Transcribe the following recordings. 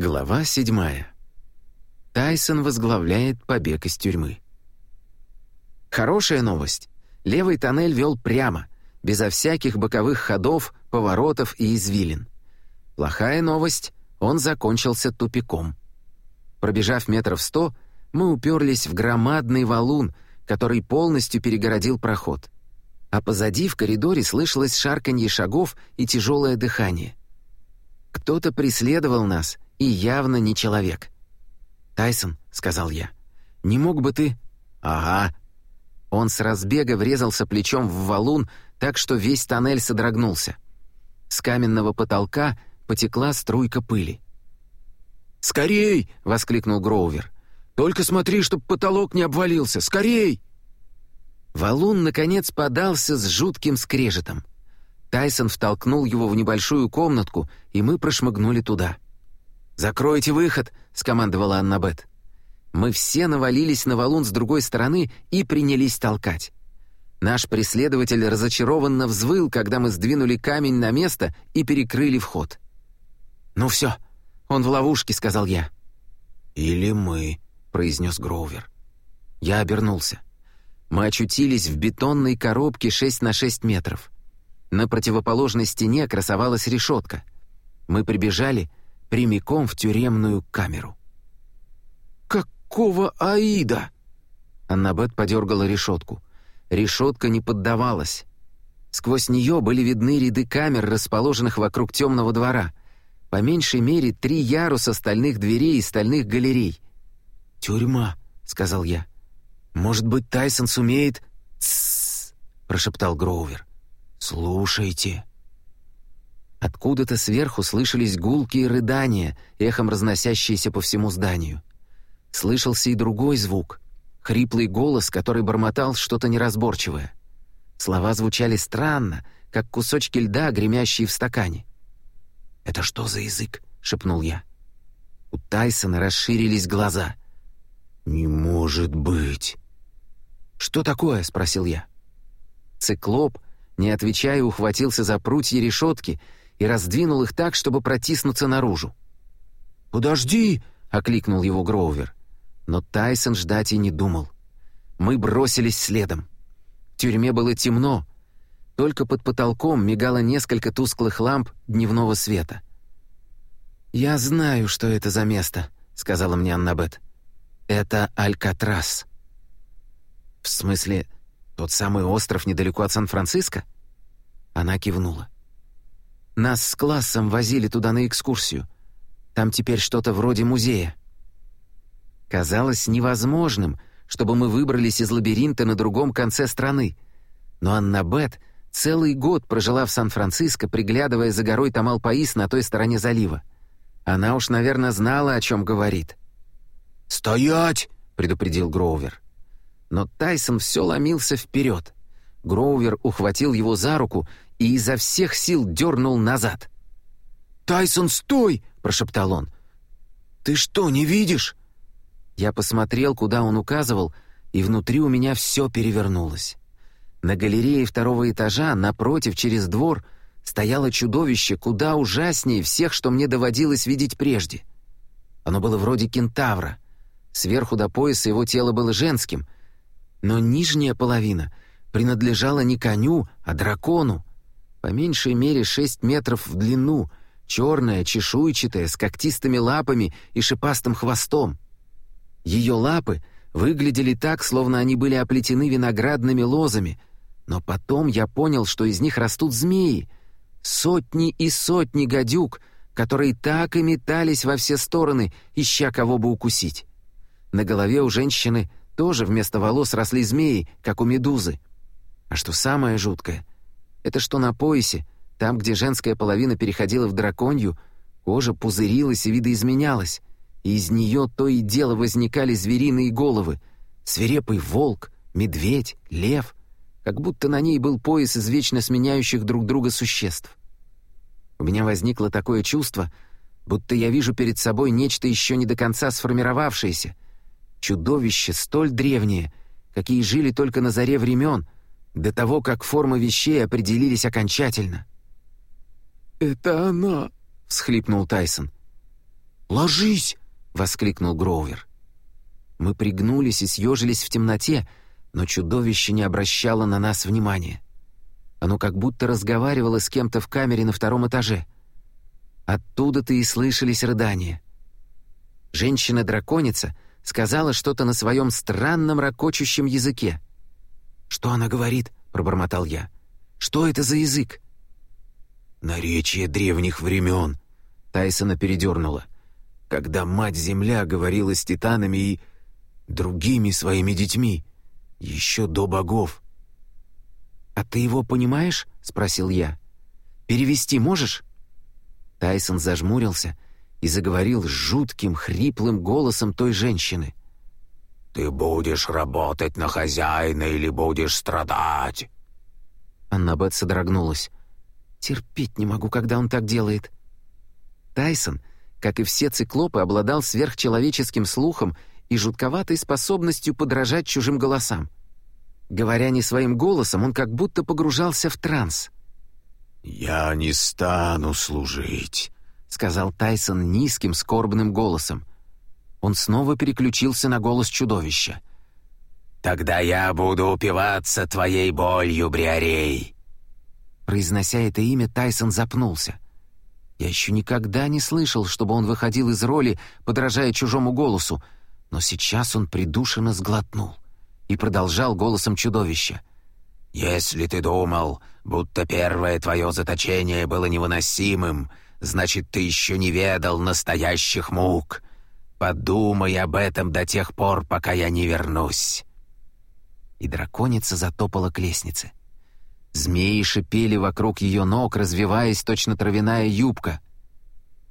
Глава седьмая. Тайсон возглавляет побег из тюрьмы. Хорошая новость. Левый тоннель вел прямо, безо всяких боковых ходов, поворотов и извилин. Плохая новость — он закончился тупиком. Пробежав метров сто, мы уперлись в громадный валун, который полностью перегородил проход. А позади в коридоре слышалось шарканье шагов и тяжелое дыхание. Кто-то преследовал нас — и явно не человек. «Тайсон», — сказал я, — «не мог бы ты...» «Ага». Он с разбега врезался плечом в валун, так что весь тоннель содрогнулся. С каменного потолка потекла струйка пыли. «Скорей!» — воскликнул Гроувер. «Только смотри, чтоб потолок не обвалился! Скорей!» Валун, наконец, подался с жутким скрежетом. Тайсон втолкнул его в небольшую комнатку, и мы прошмыгнули туда. «Закройте выход!» — скомандовала Аннабет. Мы все навалились на валун с другой стороны и принялись толкать. Наш преследователь разочарованно взвыл, когда мы сдвинули камень на место и перекрыли вход. «Ну все, он в ловушке», — сказал я. «Или мы», — произнес Гроувер. Я обернулся. Мы очутились в бетонной коробке 6 на 6 метров. На противоположной стене красовалась решетка. Мы прибежали прямиком в тюремную камеру. «Какого Аида?» Аннабет подергала решетку. Решетка не поддавалась. Сквозь нее были видны ряды камер, расположенных вокруг темного двора. По меньшей мере три яруса стальных дверей и стальных галерей. «Тюрьма», — сказал я. «Может быть, Тайсон сумеет...» «Тссс», — прошептал Гроувер. «Слушайте». Откуда-то сверху слышались гулкие рыдания, эхом разносящиеся по всему зданию. Слышался и другой звук — хриплый голос, который бормотал что-то неразборчивое. Слова звучали странно, как кусочки льда, гремящие в стакане. «Это что за язык?» — шепнул я. У Тайсона расширились глаза. «Не может быть!» «Что такое?» — спросил я. Циклоп, не отвечая, ухватился за прутья решетки — и раздвинул их так, чтобы протиснуться наружу. «Подожди!» — окликнул его Гроувер. Но Тайсон ждать и не думал. Мы бросились следом. В тюрьме было темно. Только под потолком мигало несколько тусклых ламп дневного света. «Я знаю, что это за место», — сказала мне Аннабет. «Это Алькатрас». «В смысле, тот самый остров недалеко от Сан-Франциско?» Она кивнула. Нас с классом возили туда на экскурсию. Там теперь что-то вроде музея. Казалось невозможным, чтобы мы выбрались из лабиринта на другом конце страны. Но Аннабет целый год прожила в Сан-Франциско, приглядывая за горой Тамалпаис на той стороне залива. Она уж, наверное, знала, о чем говорит. «Стоять!» — предупредил Гроувер. Но Тайсон все ломился вперед. Гроувер ухватил его за руку и изо всех сил дернул назад. «Тайсон, стой!» — прошептал он. «Ты что, не видишь?» Я посмотрел, куда он указывал, и внутри у меня все перевернулось. На галерее второго этажа, напротив, через двор, стояло чудовище куда ужаснее всех, что мне доводилось видеть прежде. Оно было вроде кентавра. Сверху до пояса его тело было женским, но нижняя половина принадлежала не коню, а дракону по меньшей мере шесть метров в длину, черная, чешуйчатая, с когтистыми лапами и шипастым хвостом. Ее лапы выглядели так, словно они были оплетены виноградными лозами, но потом я понял, что из них растут змеи, сотни и сотни гадюк, которые так и метались во все стороны, ища кого бы укусить. На голове у женщины тоже вместо волос росли змеи, как у медузы. А что самое жуткое — это что на поясе, там, где женская половина переходила в драконью, кожа пузырилась и видоизменялась, и из нее то и дело возникали звериные головы, свирепый волк, медведь, лев, как будто на ней был пояс из вечно сменяющих друг друга существ. У меня возникло такое чувство, будто я вижу перед собой нечто еще не до конца сформировавшееся, чудовище столь древнее, какие жили только на заре времен — до того, как формы вещей определились окончательно. «Это она!» — всхлипнул Тайсон. «Ложись!» — воскликнул Гроувер. Мы пригнулись и съежились в темноте, но чудовище не обращало на нас внимания. Оно как будто разговаривало с кем-то в камере на втором этаже. Оттуда-то и слышались рыдания. Женщина-драконица сказала что-то на своем странном ракочущем языке. «Что она говорит?» — пробормотал я. «Что это за язык?» «Наречие древних времен», — Тайсона передернула. «Когда Мать-Земля говорила с титанами и другими своими детьми, еще до богов». «А ты его понимаешь?» — спросил я. «Перевести можешь?» Тайсон зажмурился и заговорил с жутким, хриплым голосом той женщины. «Ты будешь работать на хозяина или будешь страдать?» Аннабет содрогнулась. «Терпеть не могу, когда он так делает». Тайсон, как и все циклопы, обладал сверхчеловеческим слухом и жутковатой способностью подражать чужим голосам. Говоря не своим голосом, он как будто погружался в транс. «Я не стану служить», — сказал Тайсон низким, скорбным голосом. Он снова переключился на голос чудовища. «Тогда я буду упиваться твоей болью, Бриарей!» Произнося это имя, Тайсон запнулся. Я еще никогда не слышал, чтобы он выходил из роли, подражая чужому голосу, но сейчас он придушенно сглотнул и продолжал голосом чудовища. «Если ты думал, будто первое твое заточение было невыносимым, значит, ты еще не ведал настоящих мук. Подумай об этом до тех пор, пока я не вернусь». И драконица затопала к лестнице. Змеи шипели вокруг ее ног, развиваясь точно травяная юбка.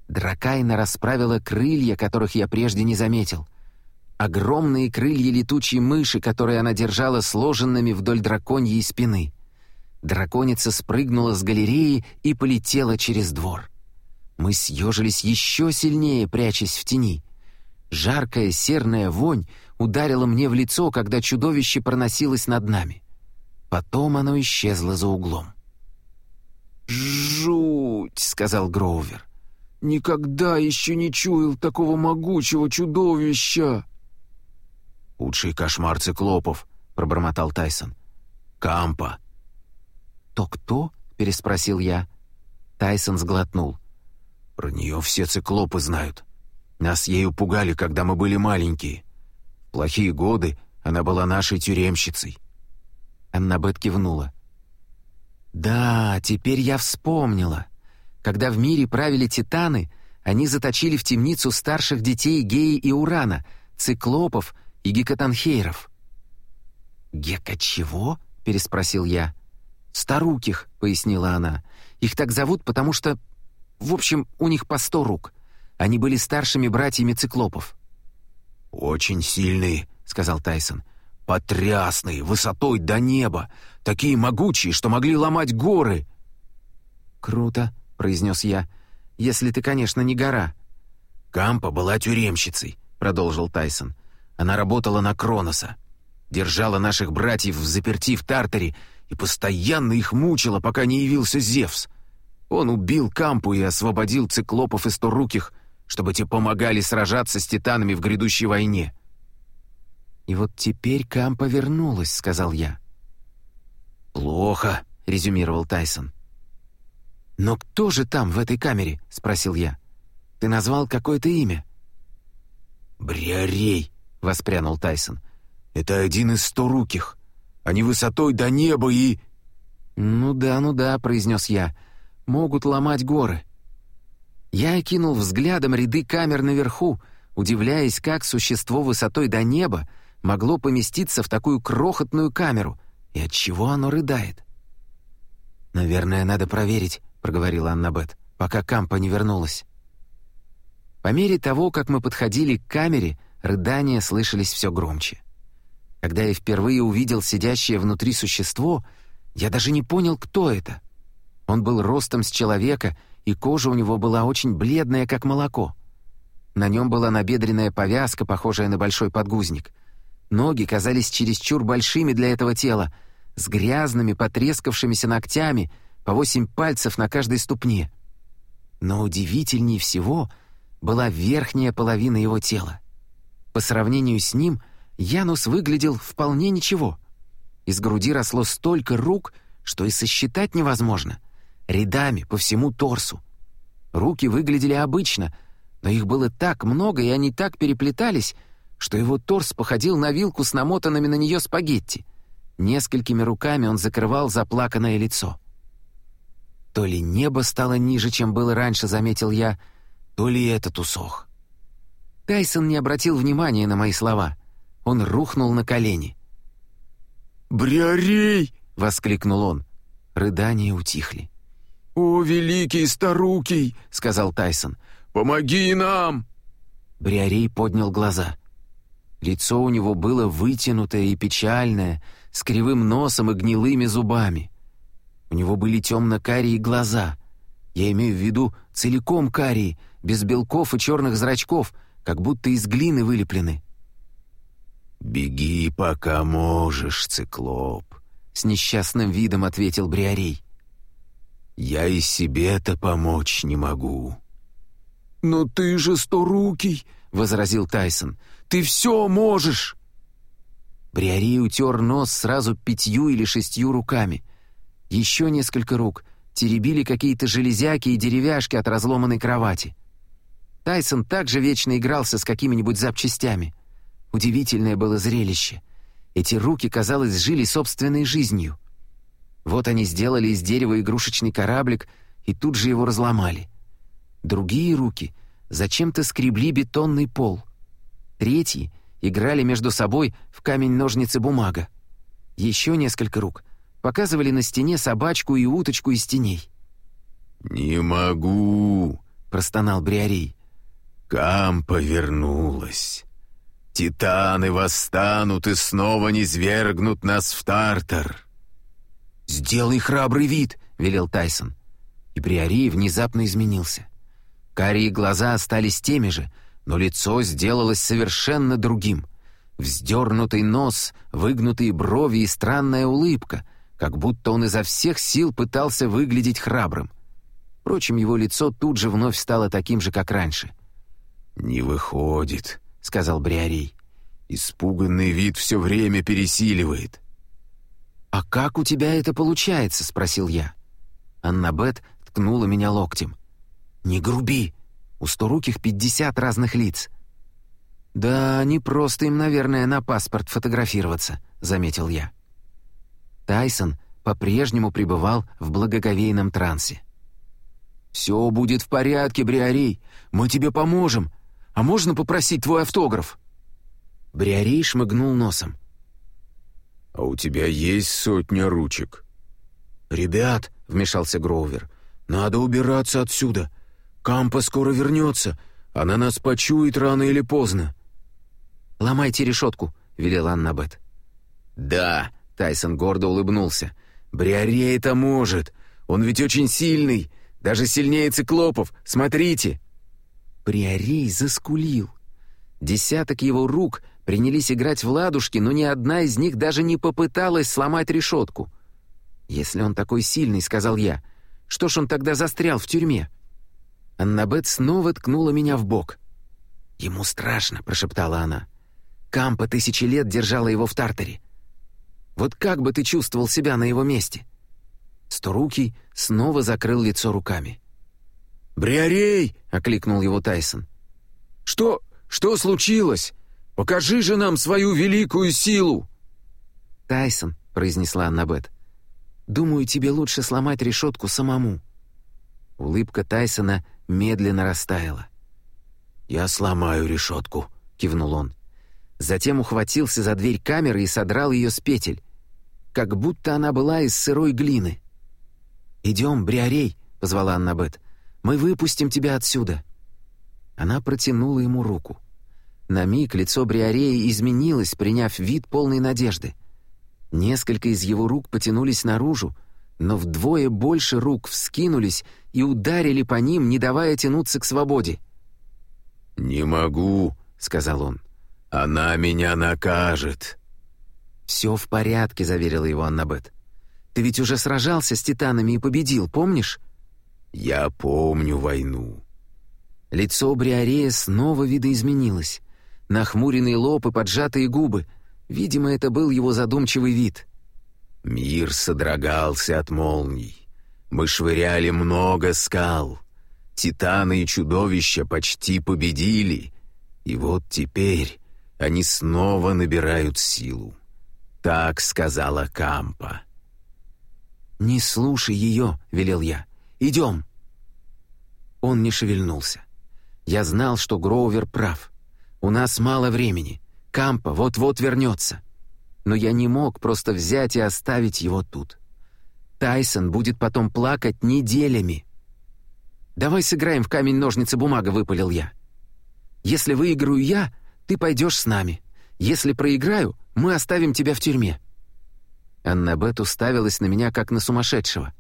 Дракайна расправила крылья, которых я прежде не заметил. Огромные крылья летучей мыши, которые она держала сложенными вдоль драконьей спины. Драконица спрыгнула с галереи и полетела через двор. Мы съежились еще сильнее, прячась в тени. Жаркая серная вонь ударила мне в лицо, когда чудовище проносилось над нами. Потом оно исчезло за углом. «Жуть!» — сказал Гроувер. «Никогда еще не чуял такого могучего чудовища!» «Худший кошмар циклопов», — пробормотал Тайсон. «Кампа». «То кто?» — переспросил я. Тайсон сглотнул. «Про нее все циклопы знают. Нас ею пугали, когда мы были маленькие. В плохие годы она была нашей тюремщицей». Аннабет кивнула. «Да, теперь я вспомнила. Когда в мире правили титаны, они заточили в темницу старших детей Геи и Урана, циклопов и гекатанхейров». «Гека чего?» — переспросил я. «Старуких», — пояснила она. «Их так зовут, потому что... В общем, у них по сто рук. Они были старшими братьями циклопов». «Очень сильные», — сказал Тайсон. Потрясные, высотой до неба, такие могучие, что могли ломать горы. «Круто», — произнес я, — «если ты, конечно, не гора». «Кампа была тюремщицей», — продолжил Тайсон. «Она работала на Кроноса, держала наших братьев в заперти в Тартаре и постоянно их мучила, пока не явился Зевс. Он убил Кампу и освободил циклопов и сторуких, чтобы те помогали сражаться с титанами в грядущей войне». «И вот теперь Кампа вернулась», — сказал я. «Плохо», — резюмировал Тайсон. «Но кто же там, в этой камере?» — спросил я. «Ты назвал какое-то имя?» «Бриарей», — воспрянул Тайсон. «Это один из сторуких. Они высотой до неба и...» «Ну да, ну да», — произнес я. «Могут ломать горы». Я окинул взглядом ряды камер наверху, удивляясь, как существо высотой до неба могло поместиться в такую крохотную камеру, и от чего оно рыдает? «Наверное, надо проверить», — проговорила Аннабет, пока Кампа не вернулась. По мере того, как мы подходили к камере, рыдания слышались все громче. Когда я впервые увидел сидящее внутри существо, я даже не понял, кто это. Он был ростом с человека, и кожа у него была очень бледная, как молоко. На нем была набедренная повязка, похожая на большой подгузник — Ноги казались чересчур большими для этого тела, с грязными, потрескавшимися ногтями, по восемь пальцев на каждой ступне. Но удивительнее всего была верхняя половина его тела. По сравнению с ним Янус выглядел вполне ничего. Из груди росло столько рук, что и сосчитать невозможно. Рядами по всему торсу. Руки выглядели обычно, но их было так много, и они так переплетались, что его торс походил на вилку с намотанными на нее спагетти. Несколькими руками он закрывал заплаканное лицо. То ли небо стало ниже, чем было раньше, заметил я, то ли этот усох. Тайсон не обратил внимания на мои слова. Он рухнул на колени. «Бриарей!» — воскликнул он. Рыдания утихли. «О, великий старукий!» — сказал Тайсон. «Помоги нам!» Бриарей поднял глаза. Лицо у него было вытянутое и печальное, с кривым носом и гнилыми зубами. У него были темно-карие глаза. Я имею в виду целиком карие, без белков и черных зрачков, как будто из глины вылеплены. «Беги, пока можешь, циклоп», — с несчастным видом ответил Бриарей. «Я и себе-то помочь не могу». «Но ты же сторукий», — возразил Тайсон. «Ты все можешь!» Бриарей утер нос сразу пятью или шестью руками. Еще несколько рук теребили какие-то железяки и деревяшки от разломанной кровати. Тайсон также вечно игрался с какими-нибудь запчастями. Удивительное было зрелище. Эти руки, казалось, жили собственной жизнью. Вот они сделали из дерева игрушечный кораблик и тут же его разломали. Другие руки зачем-то скребли бетонный пол. Третьи играли между собой в камень-ножницы-бумага. Еще несколько рук показывали на стене собачку и уточку из теней. «Не могу», — простонал Бриарей. Кам повернулась. Титаны восстанут и снова низвергнут нас в Тартар. «Сделай храбрый вид», — велел Тайсон. И Бриарей внезапно изменился. Карие глаза остались теми же, но лицо сделалось совершенно другим. Вздернутый нос, выгнутые брови и странная улыбка, как будто он изо всех сил пытался выглядеть храбрым. Впрочем, его лицо тут же вновь стало таким же, как раньше. «Не выходит», — сказал Бриарей. «Испуганный вид все время пересиливает». «А как у тебя это получается?» — спросил я. Аннабет ткнула меня локтем. «Не груби! У сторуких пятьдесят разных лиц». «Да, не просто им, наверное, на паспорт фотографироваться», — заметил я. Тайсон по-прежнему пребывал в благоговейном трансе. «Все будет в порядке, Бриарей. Мы тебе поможем. А можно попросить твой автограф?» Бриарей шмыгнул носом. «А у тебя есть сотня ручек?» «Ребят», — вмешался Гроувер, — «надо убираться отсюда. Кампа скоро вернется. Она нас почует рано или поздно». «Ломайте решетку», — велела Аннабет. «Да», — Тайсон гордо улыбнулся. «Бриарей это может. Он ведь очень сильный. Даже сильнее циклопов. Смотрите!» Приорей заскулил. Десяток его рук принялись играть в ладушки, но ни одна из них даже не попыталась сломать решетку. «Если он такой сильный», — сказал я, — «что ж он тогда застрял в тюрьме?» Аннабет снова ткнула меня в бок. «Ему страшно», — прошептала она. «Кампа тысячи лет держала его в Тартаре. Вот как бы ты чувствовал себя на его месте?» Сторукий снова закрыл лицо руками. «Бриарей!» — окликнул его Тайсон. «Что... что случилось? Покажи же нам свою великую силу!» «Тайсон», — произнесла Аннабет, — «думаю, тебе лучше сломать решетку самому». Улыбка Тайсона медленно растаяла. «Я сломаю решетку», — кивнул он. Затем ухватился за дверь камеры и содрал ее с петель, как будто она была из сырой глины. «Идем, Бриарей», — позвала Аннабет. Мы выпустим тебя отсюда». Она протянула ему руку. На миг лицо Бриарея изменилось, приняв вид полной надежды. Несколько из его рук потянулись наружу, но вдвое больше рук вскинулись и ударили по ним, не давая тянуться к свободе. «Не могу», — сказал он. «Она меня накажет». «Все в порядке», — заверила его Аннабет. «Ты ведь уже сражался с титанами и победил, помнишь?» Я помню войну. Лицо Бриарея снова видоизменилось. Нахмуренный лоб и поджатые губы. Видимо, это был его задумчивый вид. Мир содрогался от молний. Мы швыряли много скал. Титаны и чудовища почти победили. И вот теперь они снова набирают силу. Так сказала Кампа. «Не слушай ее», — велел я. «Идем». Он не шевельнулся. Я знал, что Гроувер прав. У нас мало времени. Кампа вот-вот вернется. Но я не мог просто взять и оставить его тут. Тайсон будет потом плакать неделями. «Давай сыграем в камень-ножницы-бумага», — выпалил я. «Если выиграю я, ты пойдешь с нами. Если проиграю, мы оставим тебя в тюрьме». Аннабет уставилась на меня, как на сумасшедшего.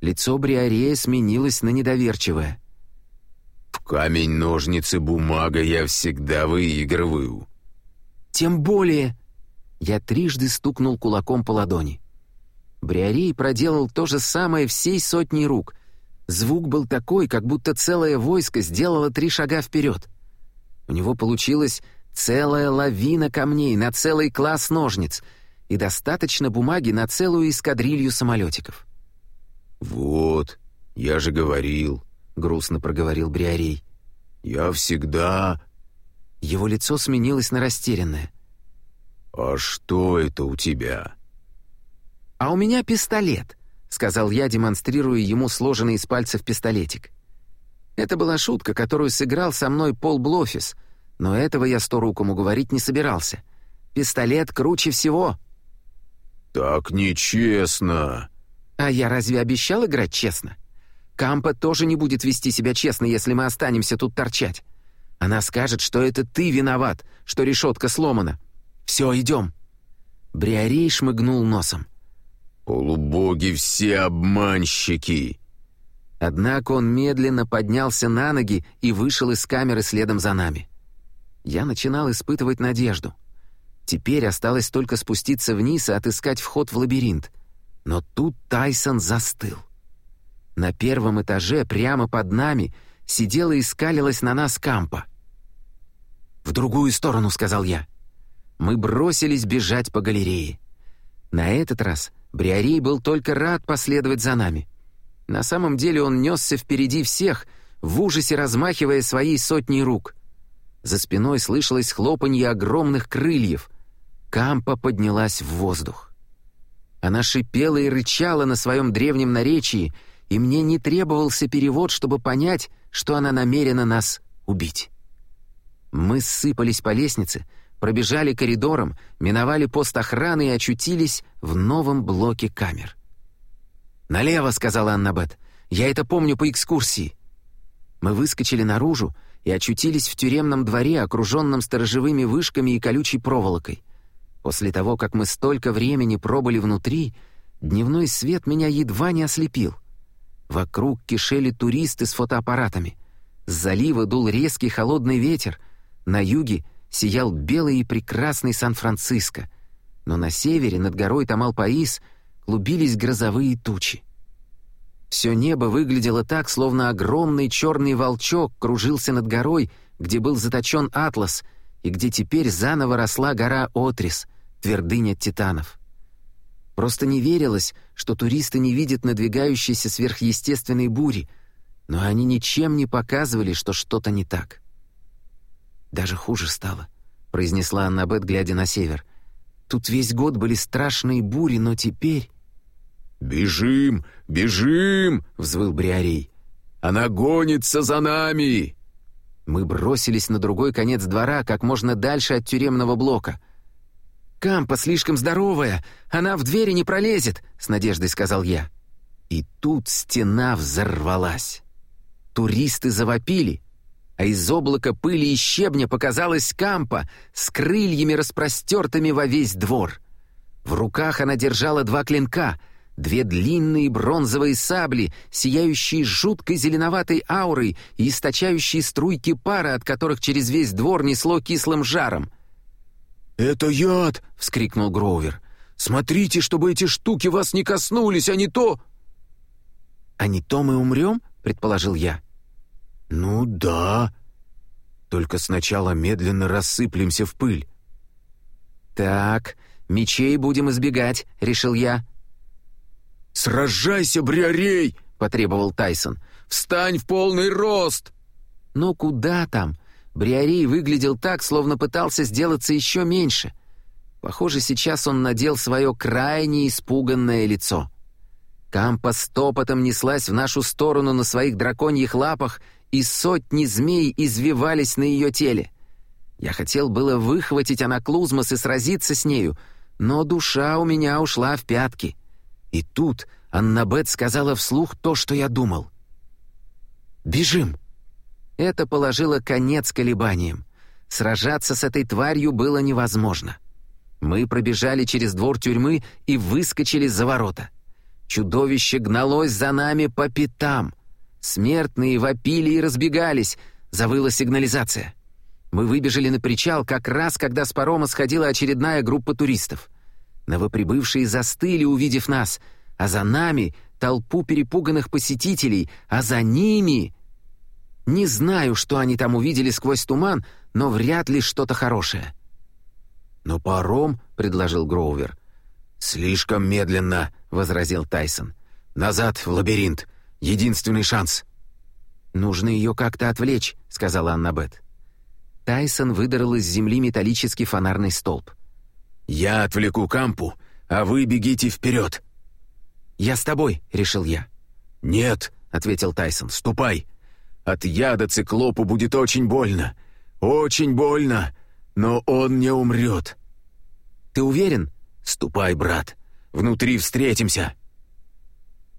Лицо Бриарея сменилось на недоверчивое. «В камень-ножницы-бумага я всегда выигрываю». «Тем более...» Я трижды стукнул кулаком по ладони. Бриарей проделал то же самое всей сотней рук. Звук был такой, как будто целое войско сделало три шага вперед. У него получилась целая лавина камней на целый класс ножниц — и достаточно бумаги на целую эскадрилью самолетиков. «Вот, я же говорил», — грустно проговорил Бриарей. «Я всегда...» Его лицо сменилось на растерянное. «А что это у тебя?» «А у меня пистолет», — сказал я, демонстрируя ему сложенный из пальцев пистолетик. Это была шутка, которую сыграл со мной Пол Блофис, но этого я сто рукому говорить не собирался. «Пистолет круче всего», «Так нечестно!» «А я разве обещал играть честно? Кампа тоже не будет вести себя честно, если мы останемся тут торчать. Она скажет, что это ты виноват, что решетка сломана. Все, идем». Бриарей шмыгнул носом. «Полубоги все обманщики!» Однако он медленно поднялся на ноги и вышел из камеры следом за нами. Я начинал испытывать надежду. Теперь осталось только спуститься вниз и отыскать вход в лабиринт. Но тут Тайсон застыл. На первом этаже, прямо под нами, сидела и скалилась на нас Кампа. «В другую сторону», — сказал я. Мы бросились бежать по галерее. На этот раз Бриарей был только рад последовать за нами. На самом деле он несся впереди всех, в ужасе размахивая своей сотней рук. За спиной слышалось хлопанье огромных крыльев. Кампа поднялась в воздух. Она шипела и рычала на своем древнем наречии, и мне не требовался перевод, чтобы понять, что она намерена нас убить. Мы сыпались по лестнице, пробежали коридором, миновали пост охраны и очутились в новом блоке камер. «Налево», — сказала Аннабет. «Я это помню по экскурсии». Мы выскочили наружу и очутились в тюремном дворе, окруженном сторожевыми вышками и колючей проволокой. После того, как мы столько времени пробыли внутри, дневной свет меня едва не ослепил. Вокруг кишели туристы с фотоаппаратами. С залива дул резкий холодный ветер. На юге сиял белый и прекрасный Сан-Франциско. Но на севере, над горой Тамалпаис, клубились грозовые тучи. Все небо выглядело так, словно огромный черный волчок кружился над горой, где был заточен Атлас — и где теперь заново росла гора Отрис, твердыня титанов. Просто не верилось, что туристы не видят надвигающейся сверхъестественной бури, но они ничем не показывали, что что-то не так. «Даже хуже стало», — произнесла Аннабет, глядя на север. «Тут весь год были страшные бури, но теперь...» «Бежим, бежим!» — взвыл Бриарей. «Она гонится за нами!» Мы бросились на другой конец двора, как можно дальше от тюремного блока. «Кампа слишком здоровая, она в двери не пролезет», — с надеждой сказал я. И тут стена взорвалась. Туристы завопили, а из облака пыли и щебня показалась Кампа с крыльями распростертыми во весь двор. В руках она держала два клинка — Две длинные бронзовые сабли, сияющие жуткой зеленоватой аурой и источающие струйки пара, от которых через весь двор несло кислым жаром. «Это яд!» — вскрикнул Гроувер. «Смотрите, чтобы эти штуки вас не коснулись, а не то...» «А не то мы умрем?» — предположил я. «Ну да. Только сначала медленно рассыплемся в пыль». «Так, мечей будем избегать», — решил я. «Сражайся, Бриарей!» — потребовал Тайсон. «Встань в полный рост!» Но куда там? Бриарей выглядел так, словно пытался сделаться еще меньше. Похоже, сейчас он надел свое крайне испуганное лицо. Кампа стопотом неслась в нашу сторону на своих драконьих лапах, и сотни змей извивались на ее теле. Я хотел было выхватить анаклузмос и сразиться с нею, но душа у меня ушла в пятки. И тут Аннабет сказала вслух то, что я думал. «Бежим!» Это положило конец колебаниям. Сражаться с этой тварью было невозможно. Мы пробежали через двор тюрьмы и выскочили за ворота. Чудовище гналось за нами по пятам. Смертные вопили и разбегались, завыла сигнализация. Мы выбежали на причал как раз, когда с парома сходила очередная группа туристов. Новоприбывшие застыли, увидев нас, а за нами — толпу перепуганных посетителей, а за ними... Не знаю, что они там увидели сквозь туман, но вряд ли что-то хорошее. «Но паром», — предложил Гроувер. «Слишком медленно», — возразил Тайсон. «Назад, в лабиринт. Единственный шанс». «Нужно ее как-то отвлечь», — сказала Аннабет. Тайсон выдрал из земли металлический фонарный столб. «Я отвлеку Кампу, а вы бегите вперед!» «Я с тобой», — решил я. «Нет», — ответил Тайсон, — «ступай. От яда циклопу будет очень больно. Очень больно, но он не умрет». «Ты уверен?» «Ступай, брат. Внутри встретимся».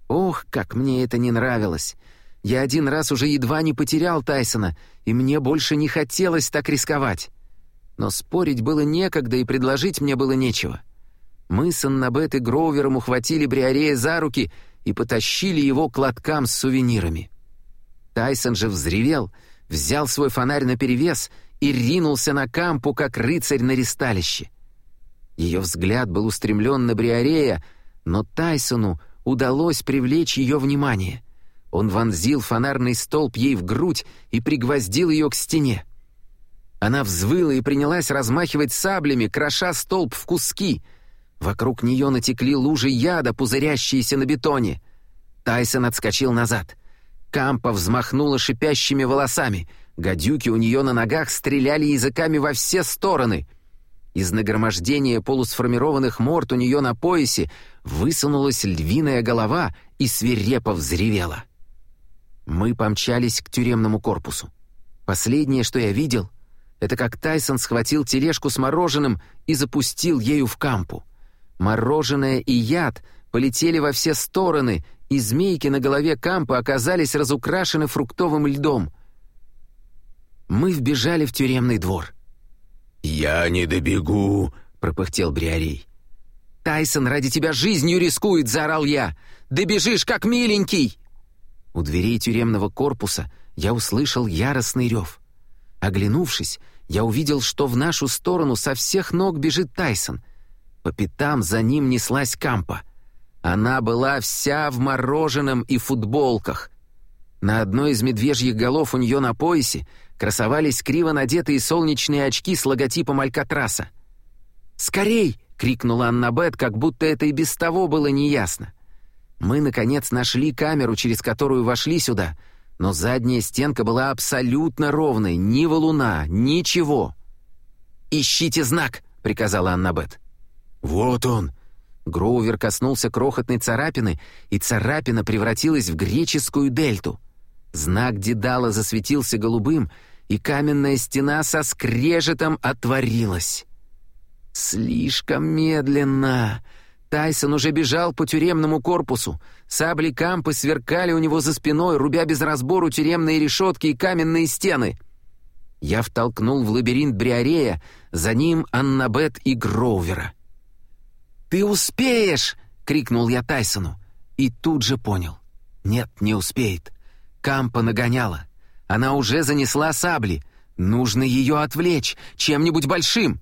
Ох, как мне это не нравилось. Я один раз уже едва не потерял Тайсона, и мне больше не хотелось так рисковать. Но спорить было некогда, и предложить мне было нечего. Мы с Аннабет и Гроувером ухватили Бриарея за руки и потащили его к лоткам с сувенирами. Тайсон же взревел, взял свой фонарь наперевес и ринулся на кампу, как рыцарь на ристалище. Ее взгляд был устремлен на Бриарея, но Тайсону удалось привлечь ее внимание. Он вонзил фонарный столб ей в грудь и пригвоздил ее к стене. Она взвыла и принялась размахивать саблями, кроша столб в куски. Вокруг нее натекли лужи яда, пузырящиеся на бетоне. Тайсон отскочил назад. Кампа взмахнула шипящими волосами. Гадюки у нее на ногах стреляли языками во все стороны. Из нагромождения полусформированных морд у нее на поясе высунулась львиная голова и свирепо взревела. Мы помчались к тюремному корпусу. Последнее, что я видел — это как Тайсон схватил тележку с мороженым и запустил ею в кампу. Мороженое и яд полетели во все стороны, и змейки на голове кампа оказались разукрашены фруктовым льдом. Мы вбежали в тюремный двор. «Я не добегу», — пропыхтел Бриарей. «Тайсон ради тебя жизнью рискует!» — заорал я. «Добежишь, как миленький!» У дверей тюремного корпуса я услышал яростный рев. Оглянувшись, я увидел, что в нашу сторону со всех ног бежит Тайсон. По пятам за ним неслась Кампа. Она была вся в мороженом и футболках. На одной из медвежьих голов у нее на поясе красовались криво надетые солнечные очки с логотипом Алькатраса. «Скорей!» — крикнула Аннабет, как будто это и без того было неясно. Мы, наконец, нашли камеру, через которую вошли сюда — но задняя стенка была абсолютно ровной, ни валуна, ничего. «Ищите знак!» — приказала Аннабет. «Вот он!» Гроувер коснулся крохотной царапины, и царапина превратилась в греческую дельту. Знак Дедала засветился голубым, и каменная стена со скрежетом отворилась. «Слишком медленно!» Тайсон уже бежал по тюремному корпусу. Сабли кампы сверкали у него за спиной, рубя без разбору тюремные решетки и каменные стены. Я втолкнул в лабиринт Бриарея, за ним Аннабет и Гроувера. «Ты успеешь!» — крикнул я Тайсону. И тут же понял. Нет, не успеет. Кампа нагоняла. Она уже занесла сабли. Нужно ее отвлечь чем-нибудь большим.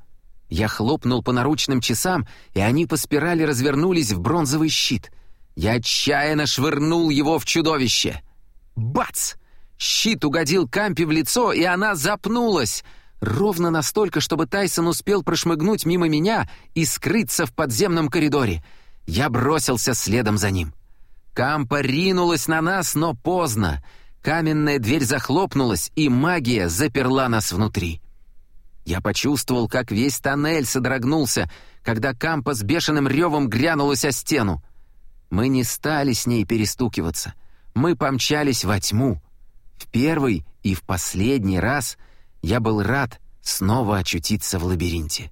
Я хлопнул по наручным часам, и они по спирали развернулись в бронзовый щит. Я отчаянно швырнул его в чудовище. Бац! Щит угодил Кампе в лицо, и она запнулась. Ровно настолько, чтобы Тайсон успел прошмыгнуть мимо меня и скрыться в подземном коридоре. Я бросился следом за ним. Кампа ринулась на нас, но поздно. Каменная дверь захлопнулась, и магия заперла нас внутри. Я почувствовал, как весь тоннель содрогнулся, когда Кампа с бешеным ревом грянулась о стену. Мы не стали с ней перестукиваться. Мы помчались во тьму. В первый и в последний раз я был рад снова очутиться в лабиринте.